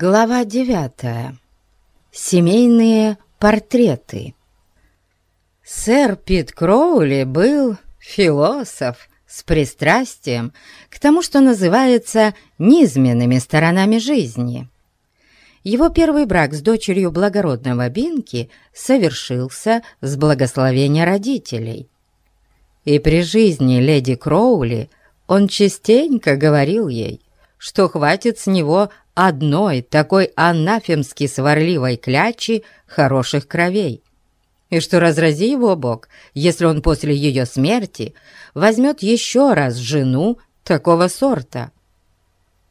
Глава девятая. Семейные портреты. Сэр Пит Кроули был философ с пристрастием к тому, что называется низменными сторонами жизни. Его первый брак с дочерью благородного Бинки совершился с благословения родителей. И при жизни леди Кроули он частенько говорил ей, что хватит с него одной такой анафемски сварливой клячи хороших кровей, и что разрази его Бог, если он после ее смерти возьмет еще раз жену такого сорта.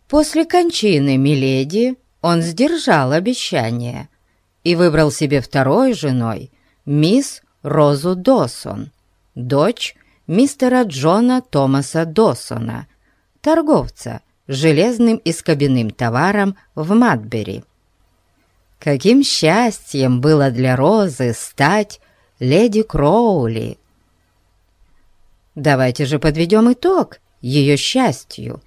После кончины Миледи он сдержал обещание и выбрал себе второй женой мисс Розу Досон, дочь мистера Джона Томаса Досона, торговца, железным и скобяным товаром в Матбери. Каким счастьем было для Розы стать леди Кроули! Давайте же подведем итог ее счастью.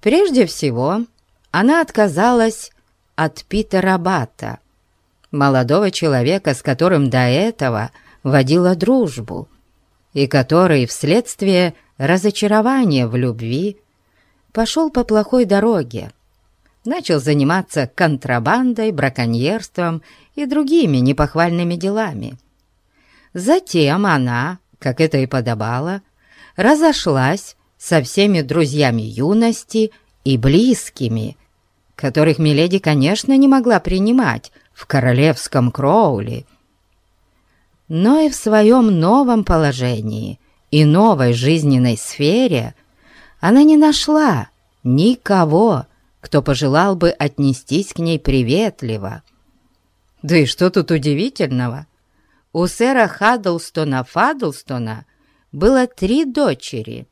Прежде всего, она отказалась от Питера Бата, молодого человека, с которым до этого водила дружбу, и который вследствие разочарования в любви пошел по плохой дороге, начал заниматься контрабандой, браконьерством и другими непохвальными делами. Затем она, как это и подобало, разошлась со всеми друзьями юности и близкими, которых Миледи, конечно, не могла принимать в королевском Кроули, но и в своем новом положении и новой жизненной сфере она не нашла никого, кто пожелал бы отнестись к ней приветливо. Да и что тут удивительного? У сэра Хаддлстона Фаддлстона было три дочери,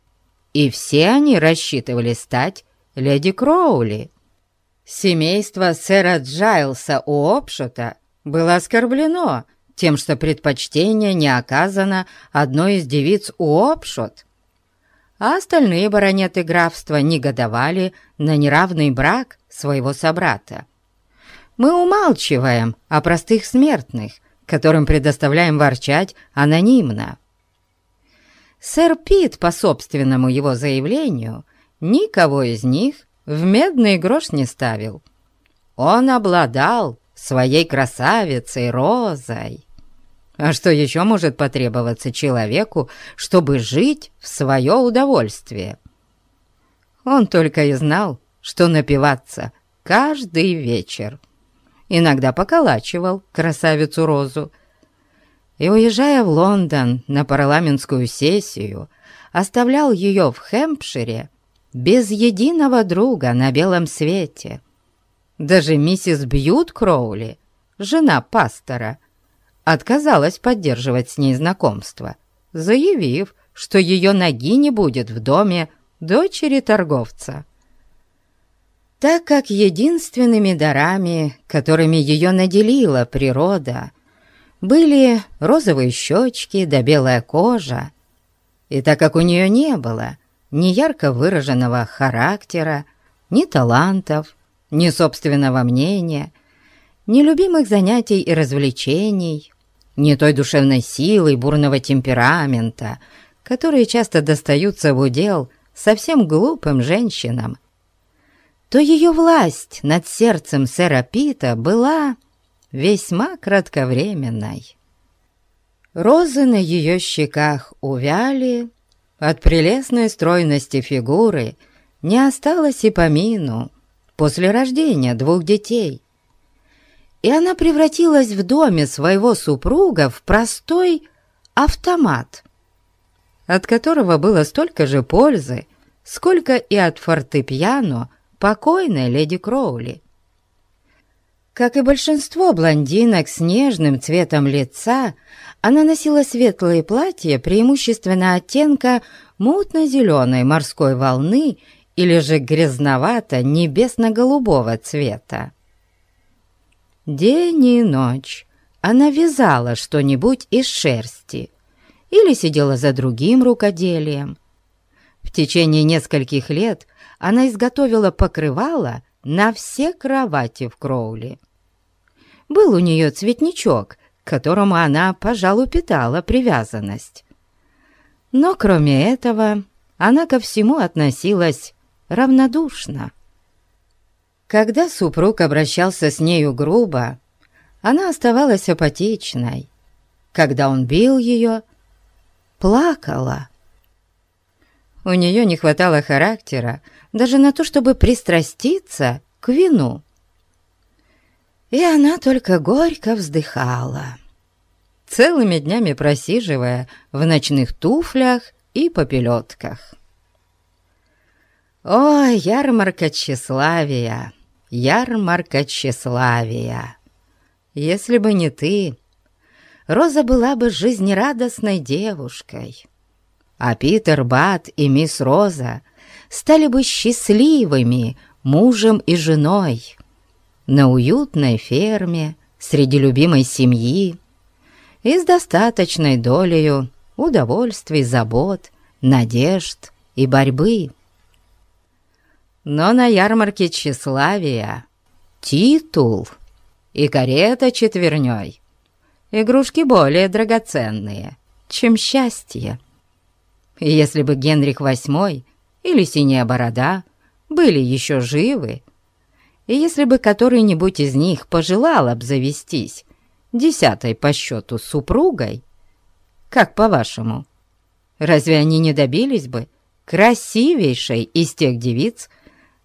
и все они рассчитывали стать леди Кроули. Семейство сэра Джайлса Уопшота было оскорблено тем, что предпочтение не оказано одной из девиц Уопшот, а остальные баронеты графства негодовали на неравный брак своего собрата. Мы умалчиваем о простых смертных, которым предоставляем ворчать анонимно. Сэр Пит, по собственному его заявлению, никого из них в медный грош не ставил. Он обладал своей красавицей Розой. А что еще может потребоваться человеку, чтобы жить в свое удовольствие? Он только и знал, что напиваться каждый вечер. Иногда поколачивал красавицу Розу. И, уезжая в Лондон на парламентскую сессию, оставлял ее в Хэмпшире без единого друга на белом свете. Даже миссис Бьют Кроули, жена пастора, отказалась поддерживать с ней знакомство, заявив, что ее ноги не будет в доме дочери торговца. Так как единственными дарами, которыми ее наделила природа, были розовые щечки да белая кожа, и так как у нее не было ни ярко выраженного характера, ни талантов, ни собственного мнения, ни любимых занятий и развлечений, не той душевной силы и бурного темперамента, которые часто достаются в удел совсем глупым женщинам, то ее власть над сердцем сэра Пита была весьма кратковременной. Розы на ее щеках увяли, от прелестной стройности фигуры не осталось и помину после рождения двух детей — и она превратилась в доме своего супруга в простой автомат, от которого было столько же пользы, сколько и от фортепиано покойной леди Кроули. Как и большинство блондинок с нежным цветом лица, она носила светлые платья преимущественно оттенка мутно-зеленой морской волны или же грязновато-небесно-голубого цвета. День и ночь она вязала что-нибудь из шерсти или сидела за другим рукоделием. В течение нескольких лет она изготовила покрывало на все кровати в Кроули. Был у нее цветничок, к которому она, пожалуй, питала привязанность. Но кроме этого, она ко всему относилась равнодушно. Когда супруг обращался с нею грубо, она оставалась апатичной. Когда он бил ее, плакала. У нее не хватало характера даже на то, чтобы пристраститься к вину. И она только горько вздыхала, целыми днями просиживая в ночных туфлях и попелетках. О, ярмарка тщеславия, ярмарка тщеславия! Если бы не ты, Роза была бы жизнерадостной девушкой, а Питер Бат и мисс Роза стали бы счастливыми мужем и женой на уютной ферме среди любимой семьи и с достаточной долей удовольствий, забот, надежд и борьбы. Но на ярмарке тщеславия титул и карета четверней игрушки более драгоценные, чем счастье. Если бы Генрих VIII или Синяя Борода были еще живы, и если бы который-нибудь из них пожелал обзавестись десятой по счету супругой, как по-вашему, разве они не добились бы красивейшей из тех девиц,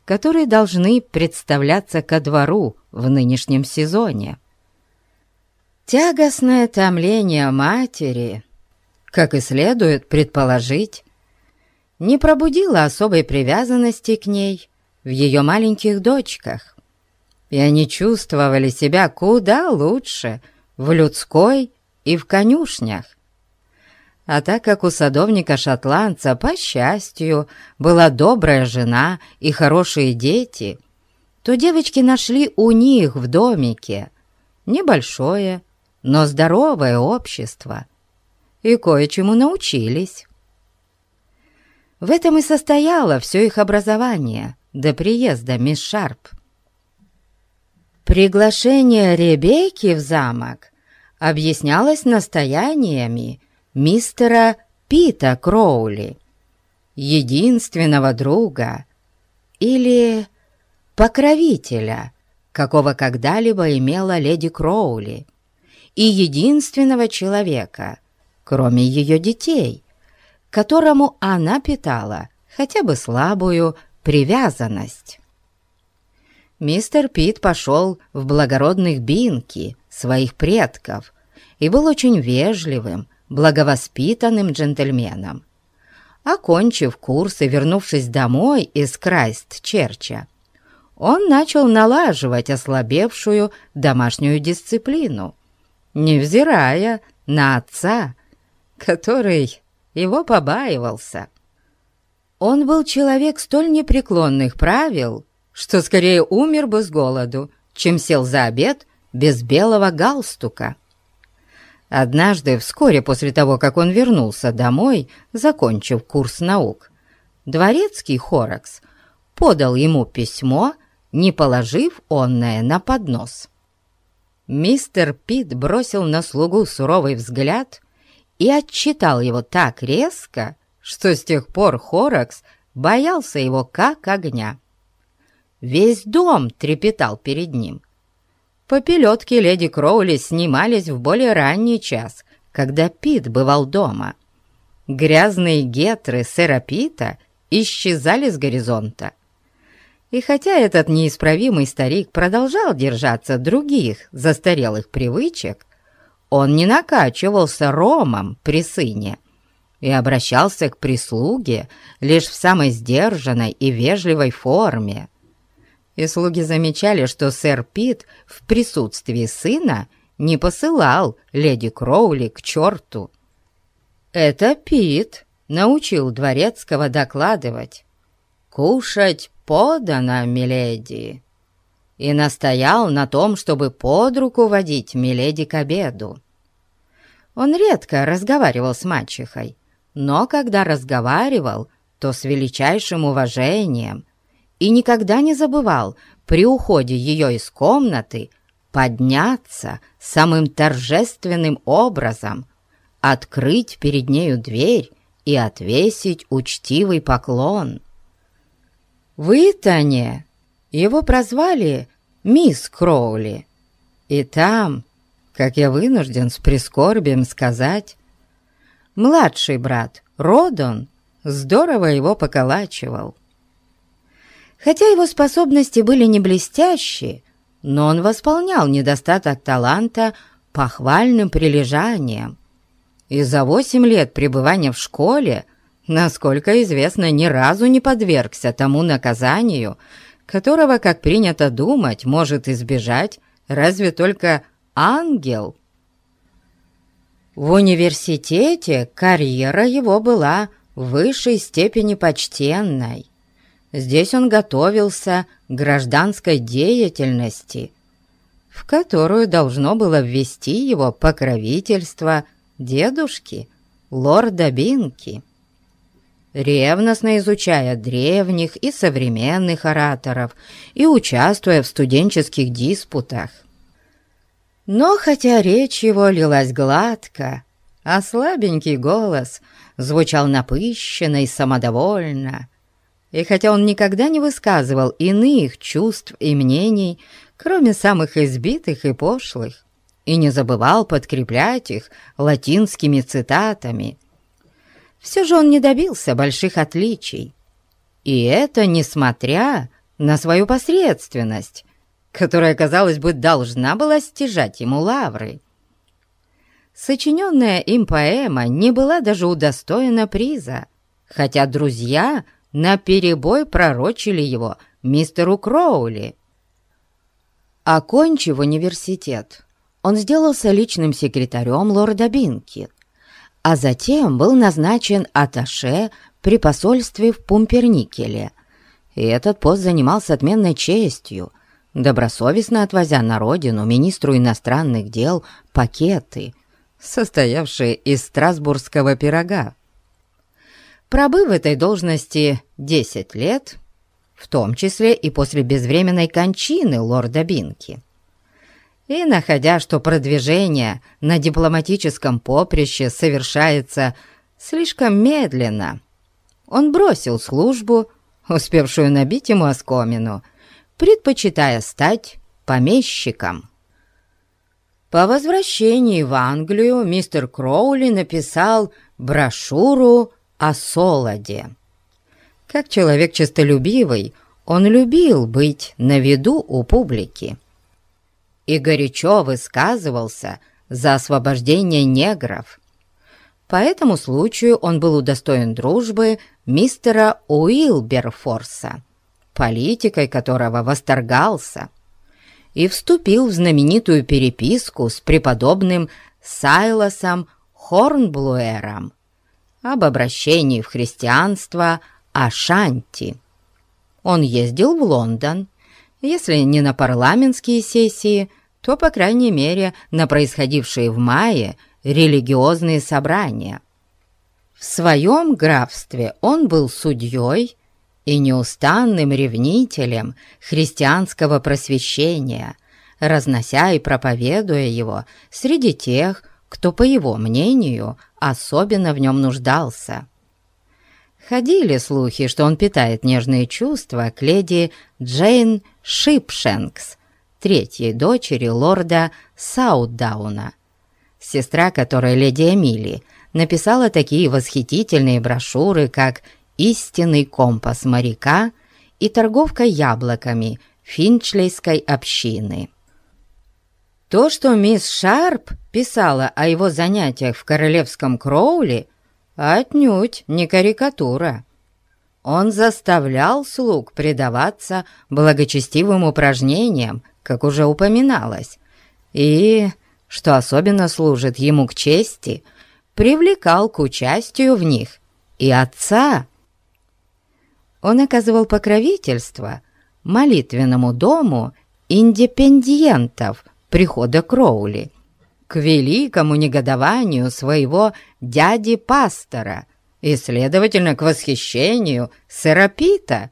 которые должны представляться ко двору в нынешнем сезоне? Тягостное томление матери, как и следует предположить, не пробудило особой привязанности к ней в ее маленьких дочках, и они чувствовали себя куда лучше в людской и в конюшнях. А так как у садовника-шотландца, по счастью, была добрая жена и хорошие дети, то девочки нашли у них в домике небольшое, но здоровое общество и кое-чему научились. В этом и состояло все их образование до приезда мисс Шарп. Приглашение Ребекки в замок объяснялось настояниями мистера Пита Кроули, единственного друга или покровителя, какого когда-либо имела леди Кроули, и единственного человека, кроме ее детей, которому она питала хотя бы слабую привязанность. Мистер Пит пошел в благородных бинки своих предков и был очень вежливым, благовоспитанным джентльменом. Окончив курс и вернувшись домой из Крайст-Черча, он начал налаживать ослабевшую домашнюю дисциплину, невзирая на отца, который его побаивался. Он был человек столь непреклонных правил, что скорее умер бы с голоду, чем сел за обед без белого галстука. Однажды, вскоре после того, как он вернулся домой, закончив курс наук, дворецкий Хоракс подал ему письмо, не положив онное на поднос. Мистер Пит бросил на слугу суровый взгляд и отчитал его так резко, что с тех пор Хоракс боялся его как огня. Весь дом трепетал перед ним. Попелетки леди Кроули снимались в более ранний час, когда Пит бывал дома. Грязные гетры сэра Пита исчезали с горизонта. И хотя этот неисправимый старик продолжал держаться других застарелых привычек, он не накачивался ромом при сыне и обращался к прислуге лишь в самой сдержанной и вежливой форме. И слуги замечали, что сэр Пит в присутствии сына не посылал леди Кроули к черту. Это Пит научил дворецкого докладывать. «Кушать подано, миледи!» и настоял на том, чтобы под руку водить Миледи к обеду. Он редко разговаривал с мачехой, но когда разговаривал, то с величайшим уважением и никогда не забывал при уходе ее из комнаты подняться самым торжественным образом, открыть перед нею дверь и отвесить учтивый поклон. В Итане его прозвали «Мисс Кроули», и там, как я вынужден с прискорбием сказать, младший брат Родон здорово его поколачивал. Хотя его способности были не блестящие, но он восполнял недостаток таланта похвальным прилежанием. И за восемь лет пребывания в школе, насколько известно, ни разу не подвергся тому наказанию, которого, как принято думать, может избежать разве только ангел. В университете карьера его была в высшей степени почтенной. Здесь он готовился к гражданской деятельности, в которую должно было ввести его покровительство дедушки, лорда Бинки. Ревностно изучая древних и современных ораторов и участвуя в студенческих диспутах. Но хотя речь его лилась гладко, а слабенький голос звучал напыщенно и самодовольно, и хотя он никогда не высказывал иных чувств и мнений, кроме самых избитых и пошлых, и не забывал подкреплять их латинскими цитатами, все же он не добился больших отличий. И это несмотря на свою посредственность, которая, казалось бы, должна была стяжать ему лавры. Сочиненная им поэма не была даже удостоена приза, хотя друзья наперебой пророчили его мистеру Кроули. Окончив университет, он сделался личным секретарем лорда Бинки, а затем был назначен аташе при посольстве в Пумперникеле, и этот пост занимал с отменной честью, добросовестно отвозя на родину министру иностранных дел пакеты, состоявшие из страсбургского пирога. Пробыв в этой должности 10 лет, в том числе и после безвременной кончины лорда Бинки, и находя, что продвижение на дипломатическом поприще совершается слишком медленно, он бросил службу, успевшую набить ему оскомину, предпочитая стать помещиком. По возвращении в Англию мистер Кроули написал брошюру о Солоде. Как человек честолюбивый, он любил быть на виду у публики и горячо высказывался за освобождение негров. По этому случаю он был удостоен дружбы мистера Уилберфорса, политикой которого восторгался, и вступил в знаменитую переписку с преподобным Сайлосом Хорнблуэром, об обращении в христианство Ашанти. Он ездил в Лондон, если не на парламентские сессии, то, по крайней мере, на происходившие в мае религиозные собрания. В своем графстве он был судьей и неустанным ревнителем христианского просвещения, разнося и проповедуя его среди тех, кто, по его мнению, особенно в нем нуждался. Ходили слухи, что он питает нежные чувства к леди Джейн Шипшенкс, третьей дочери лорда Саудауна, сестра которой леди Эмили написала такие восхитительные брошюры, как «Истинный компас моряка» и «Торговка яблоками» финчлейской общины. То, что мисс Шарп писала о его занятиях в королевском Кроуле, отнюдь не карикатура. Он заставлял слуг предаваться благочестивым упражнениям, как уже упоминалось, и, что особенно служит ему к чести, привлекал к участию в них и отца. Он оказывал покровительство молитвенному дому индепендиентов – прихода Кроули, к великому негодованию своего дяди-пастора и, следовательно, к восхищению Серапита,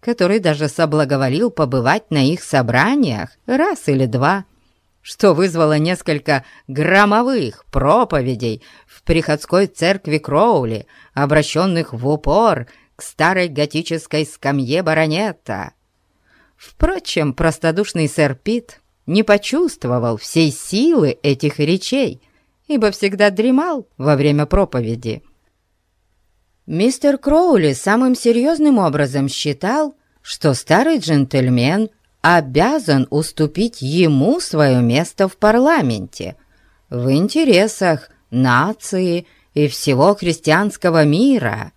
который даже соблаговолил побывать на их собраниях раз или два, что вызвало несколько громовых проповедей в приходской церкви Кроули, обращенных в упор к старой готической скамье баронета. Впрочем, простодушный сэр Пит не почувствовал всей силы этих речей, ибо всегда дремал во время проповеди. Мистер Кроули самым серьезным образом считал, что старый джентльмен обязан уступить ему свое место в парламенте в интересах нации и всего христианского мира.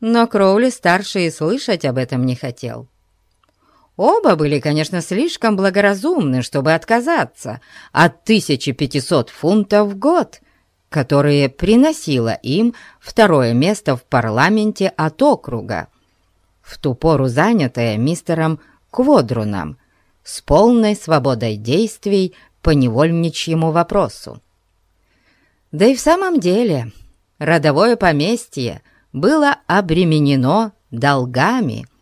Но Кроули-старший слышать об этом не хотел. Оба были, конечно, слишком благоразумны, чтобы отказаться от 1500 фунтов в год, которые приносило им второе место в парламенте от округа, в ту пору занятое мистером Кводруном, с полной свободой действий по невольничьему вопросу. Да и в самом деле родовое поместье было обременено долгами –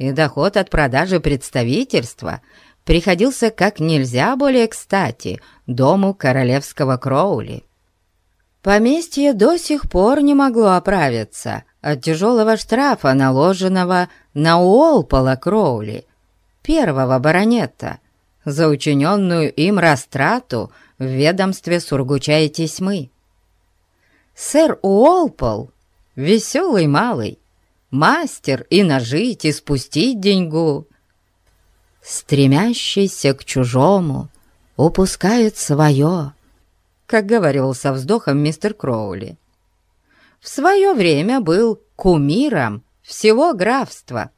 и доход от продажи представительства приходился как нельзя более кстати дому королевского Кроули. Поместье до сих пор не могло оправиться от тяжелого штрафа, наложенного на Уолпола Кроули, первого баронета, за учиненную им растрату в ведомстве Сургуча и Тесьмы. Сэр Уолпол, веселый малый, мастер и нажить, и спустить деньгу. Стремящийся к чужому упускает свое, как говорил со вздохом мистер Кроули. В свое время был кумиром всего графства,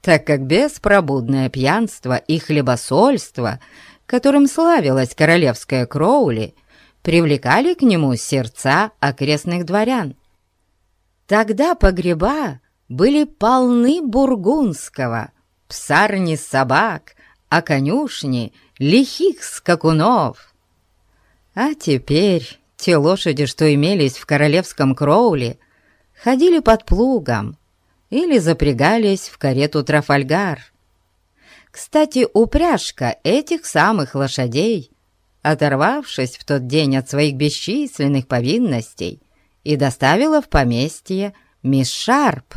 так как беспробудное пьянство и хлебосольство, которым славилась королевская Кроули, привлекали к нему сердца окрестных дворян. Тогда погреба были полны бургундского, псарни собак, а конюшни лихих скакунов. А теперь те лошади, что имелись в королевском Кроуле, ходили под плугом или запрягались в карету Трафальгар. Кстати, упряжка этих самых лошадей, оторвавшись в тот день от своих бесчисленных повинностей, и доставила в поместье мисс Шарп,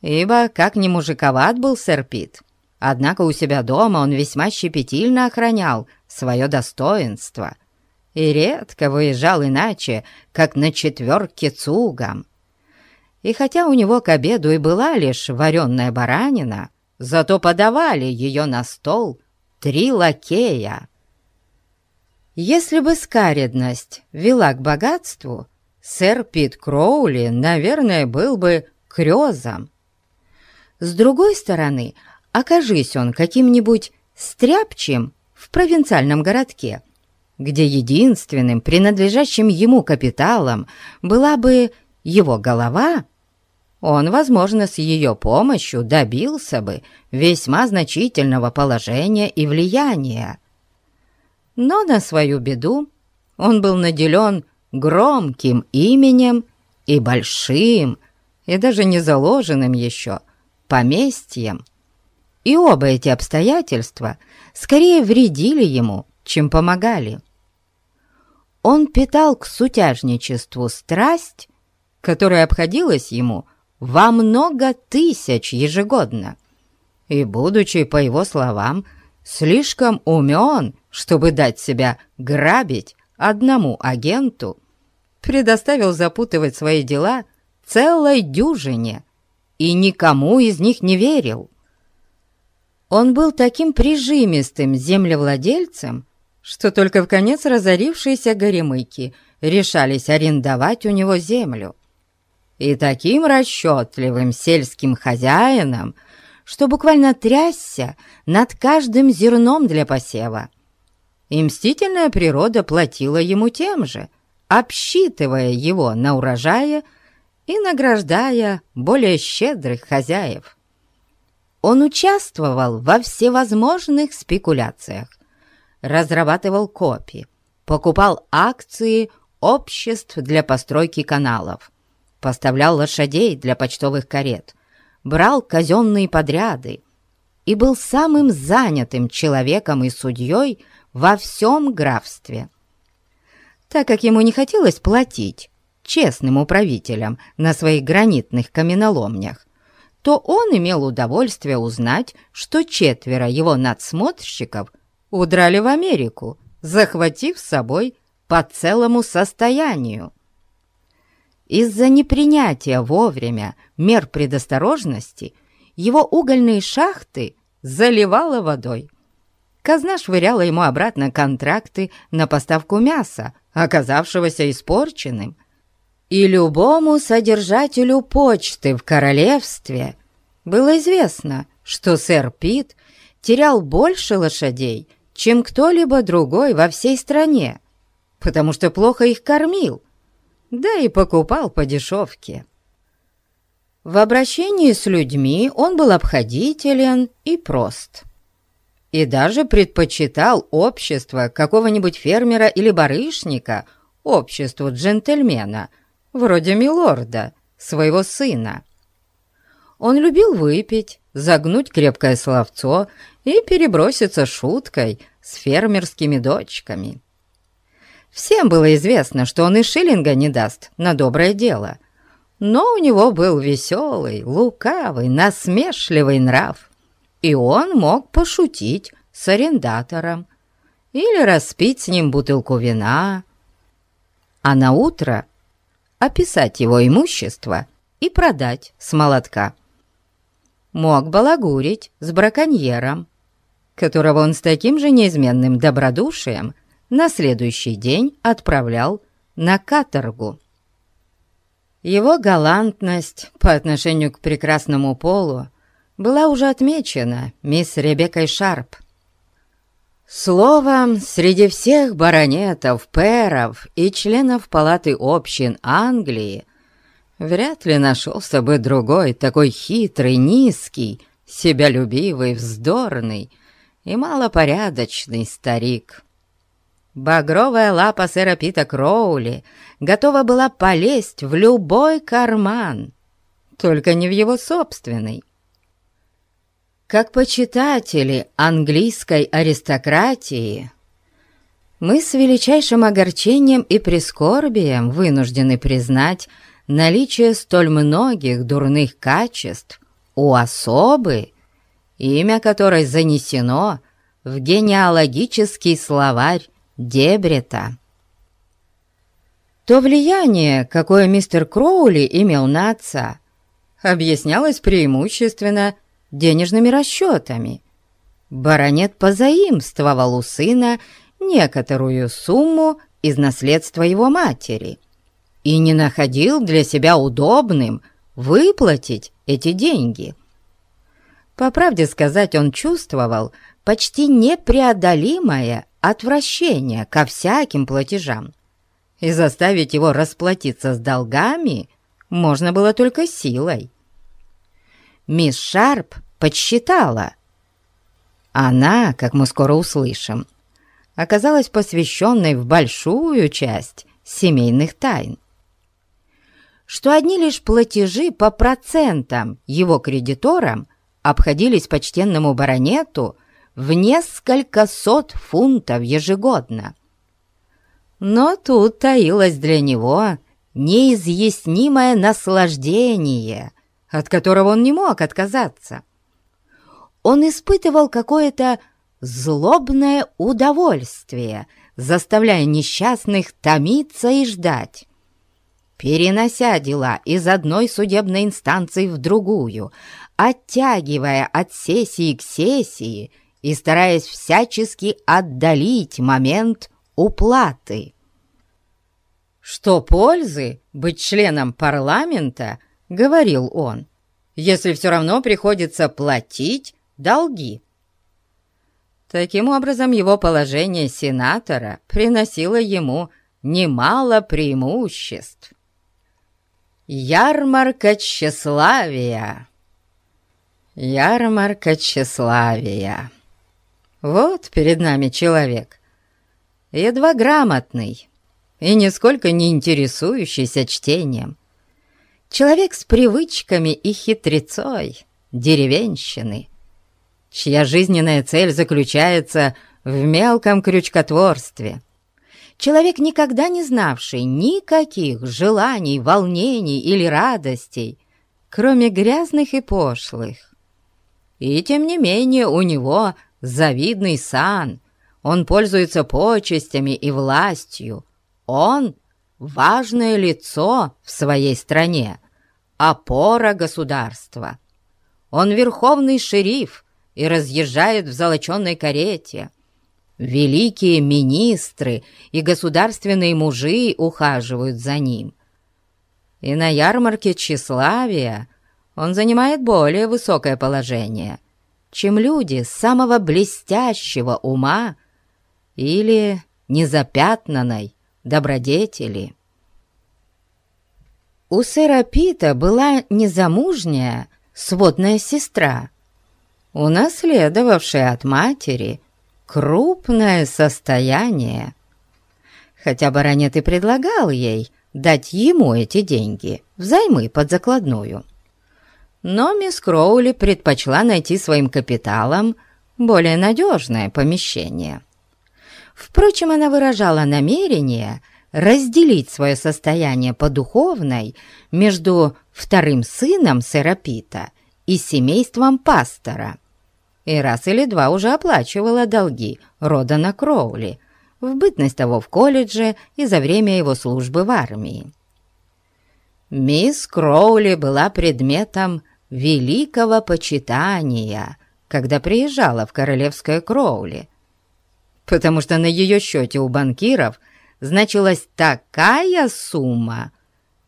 ибо как ни мужиковат был сэр Пит, однако у себя дома он весьма щепетильно охранял свое достоинство и редко выезжал иначе, как на четверке цугом. И хотя у него к обеду и была лишь вареная баранина, зато подавали ее на стол три лакея. Если бы скаредность вела к богатству, сэр Пит Кроули, наверное, был бы крёзом. С другой стороны, окажись он каким-нибудь стряпчем в провинциальном городке, где единственным принадлежащим ему капиталом была бы его голова, он, возможно, с ее помощью добился бы весьма значительного положения и влияния. Но на свою беду он был наделен громким именем и большим, и даже не заложенным еще поместьем. И оба эти обстоятельства скорее вредили ему, чем помогали. Он питал к сутяжничеству страсть, которая обходилась ему во много тысяч ежегодно, и, будучи, по его словам, слишком умен, чтобы дать себя грабить одному агенту, предоставил запутывать свои дела целой дюжине и никому из них не верил. Он был таким прижимистым землевладельцем, что только в конец разорившиеся горемыки решались арендовать у него землю. И таким расчетливым сельским хозяином, что буквально трясся над каждым зерном для посева. И мстительная природа платила ему тем же, обсчитывая его на урожае и награждая более щедрых хозяев. Он участвовал во всевозможных спекуляциях, разрабатывал копии, покупал акции обществ для постройки каналов, поставлял лошадей для почтовых карет, брал казенные подряды и был самым занятым человеком и судьей во всем графстве. Так как ему не хотелось платить честным управителям на своих гранитных каменоломнях, то он имел удовольствие узнать, что четверо его надсмотрщиков удрали в Америку, захватив с собой по целому состоянию. Из-за непринятия вовремя мер предосторожности его угольные шахты заливало водой. Казна швыряла ему обратно контракты на поставку мяса, оказавшегося испорченным. И любому содержателю почты в королевстве было известно, что сэр Пит терял больше лошадей, чем кто-либо другой во всей стране, потому что плохо их кормил, да и покупал по дешевке. В обращении с людьми он был обходителен и прост. И даже предпочитал общество какого-нибудь фермера или барышника обществу джентльмена, вроде милорда, своего сына. Он любил выпить, загнуть крепкое словцо и переброситься шуткой с фермерскими дочками. Всем было известно, что он и шиллинга не даст на доброе дело, но у него был веселый, лукавый, насмешливый нрав, и он мог пошутить с арендатором или распить с ним бутылку вина, а на утро описать его имущество и продать с молотка мог балагурить с браконьером, которого он с таким же неизменным добродушием на следующий день отправлял на каторгу. Его галантность по отношению к прекрасному полу была уже отмечена мисс Ребеккой Шарп. Словом, среди всех баронетов, пэров и членов палаты общин Англии Вряд ли нашелся бы другой, такой хитрый, низкий, себялюбивый, вздорный и малопорядочный старик. Багровая лапа сэра Пита Кроули готова была полезть в любой карман, только не в его собственный. Как почитатели английской аристократии, мы с величайшим огорчением и прискорбием вынуждены признать, наличие столь многих дурных качеств у особы, имя которой занесено в генеалогический словарь Дебрета. То влияние, какое мистер Кроули имел на отца, объяснялось преимущественно денежными расчетами. Баронет позаимствовал у сына некоторую сумму из наследства его матери – и не находил для себя удобным выплатить эти деньги. По правде сказать, он чувствовал почти непреодолимое отвращение ко всяким платежам, и заставить его расплатиться с долгами можно было только силой. Мисс Шарп подсчитала. Она, как мы скоро услышим, оказалась посвященной в большую часть семейных тайн что одни лишь платежи по процентам его кредиторам обходились почтенному баронету в несколько сот фунтов ежегодно. Но тут таилось для него неизъяснимое наслаждение, от которого он не мог отказаться. Он испытывал какое-то злобное удовольствие, заставляя несчастных томиться и ждать перенося дела из одной судебной инстанции в другую, оттягивая от сессии к сессии и стараясь всячески отдалить момент уплаты. «Что пользы быть членом парламента?» — говорил он, «если все равно приходится платить долги». Таким образом, его положение сенатора приносило ему немало преимуществ. Ярмарка тщеславия. Ярмарка тщеславия. Вот перед нами человек, едва грамотный и нисколько не интересующийся чтением, человек с привычками и хитрецой деревенщины, чья жизненная цель заключается в мелком крючкотворстве. Человек, никогда не знавший никаких желаний, волнений или радостей, кроме грязных и пошлых. И тем не менее у него завидный сан, он пользуется почестями и властью, он — важное лицо в своей стране, опора государства. Он верховный шериф и разъезжает в золоченной карете. Великие министры и государственные мужи ухаживают за ним. И на ярмарке тщеславия он занимает более высокое положение, чем люди самого блестящего ума или незапятнанной добродетели. У сэра Пита была незамужняя сводная сестра, унаследовавшая от матери крупное состояние. Хотя баронет и предлагал ей дать ему эти деньги взаймы под закладную. Но мисс Кроули предпочла найти своим капиталом более надежное помещение. Впрочем, она выражала намерение разделить свое состояние по духовной между вторым сыном сэра Пита и семейством пастора. И раз или два уже оплачивала долги Родана Кроули, в бытность того в колледже и за время его службы в армии. Мисс Кроули была предметом великого почитания, когда приезжала в королевское Кроули, потому что на ее счете у банкиров значилась такая сумма,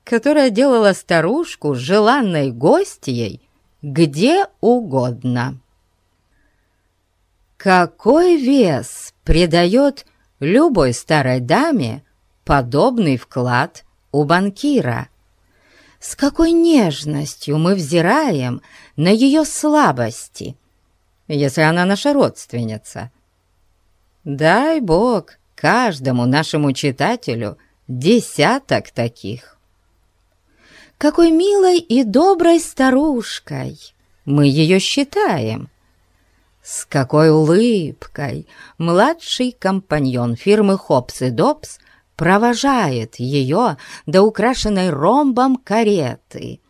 которая делала старушку желанной гостьей где угодно. Какой вес придает любой старой даме подобный вклад у банкира? С какой нежностью мы взираем на ее слабости, если она наша родственница – Дай Бог каждому нашему читателю десяток таких. Какой милой и доброй старушкой мы ее считаем. С какой улыбкой младший компаньон фирмы Хопс и Добс провожает ее до украшенной ромбом кареты,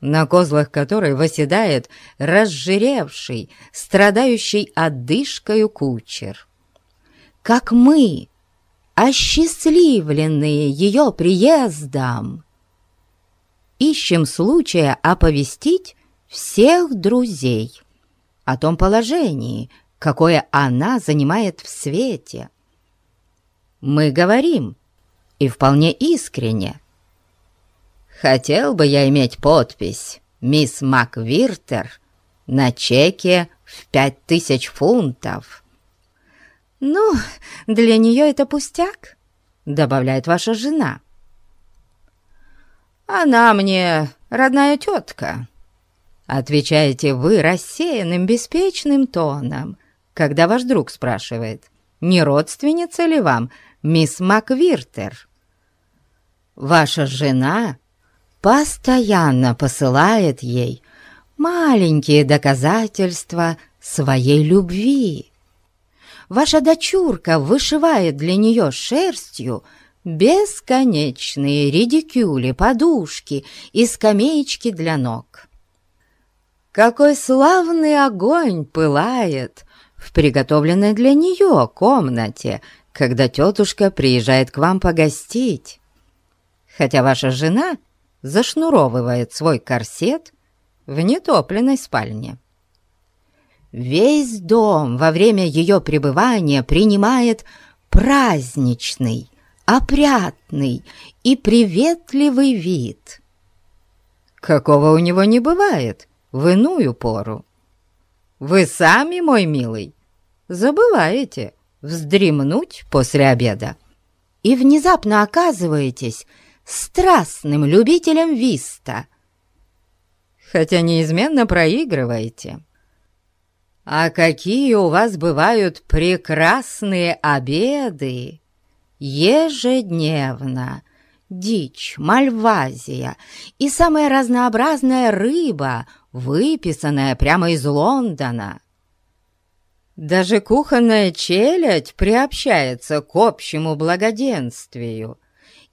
на козлах которой восседает разжиревший, страдающий отдышкою кучер как мы, осчастливленные ее приездом, ищем случая оповестить всех друзей о том положении, какое она занимает в свете. Мы говорим, и вполне искренне. Хотел бы я иметь подпись «Мисс Маквиртер» на чеке в пять тысяч фунтов. «Ну, для нее это пустяк», — добавляет ваша жена. «Она мне родная тетка», — отвечаете вы рассеянным, беспечным тоном, когда ваш друг спрашивает, не родственница ли вам мисс Маквиртер. Ваша жена постоянно посылает ей маленькие доказательства своей любви ваша дочурка вышивает для нее шерстью бесконечные редикюли, подушки и скамеечки для ног. Какой славный огонь пылает в приготовленной для нее комнате, когда тетушка приезжает к вам погостить. Хотя ваша жена зашнуровывает свой корсет в нетопленной спальне. Весь дом во время ее пребывания принимает праздничный, опрятный и приветливый вид. Какого у него не бывает в иную пору. Вы сами, мой милый, забываете вздремнуть после обеда и внезапно оказываетесь страстным любителем виста, хотя неизменно проигрываете. А какие у вас бывают прекрасные обеды! Ежедневно, дичь, мальвазия и самая разнообразная рыба, выписанная прямо из Лондона. Даже кухонная челядь приобщается к общему благоденствию.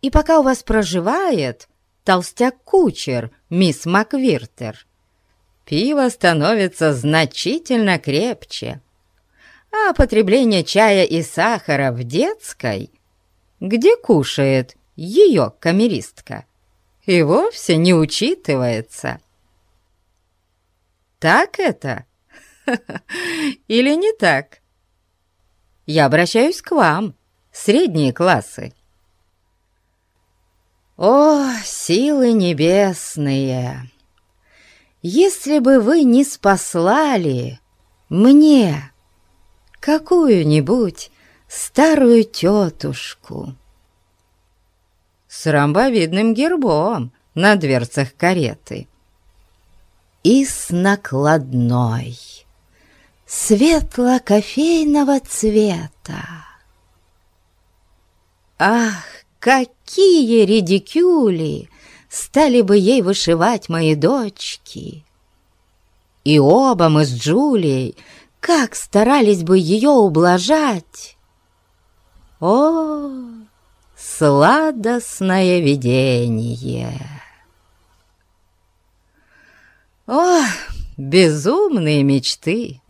И пока у вас проживает толстяк-кучер, мисс Маквиртер, пиво становится значительно крепче. А потребление чая и сахара в детской, где кушает ее камеристка, и вовсе не учитывается. Так это? Или не так? Я обращаюсь к вам, средние классы. О, силы небесные! Если бы вы не спаслали мне какую-нибудь старую тетушку с ромбовидным гербом на дверцах кареты. И с накладной светло-кофейного цвета. Ах, какие редикюли стали бы ей вышивать мои дочки! И оба мы с Джулией как старались бы ее ублажать! О, сладостное видение! О, безумные мечты!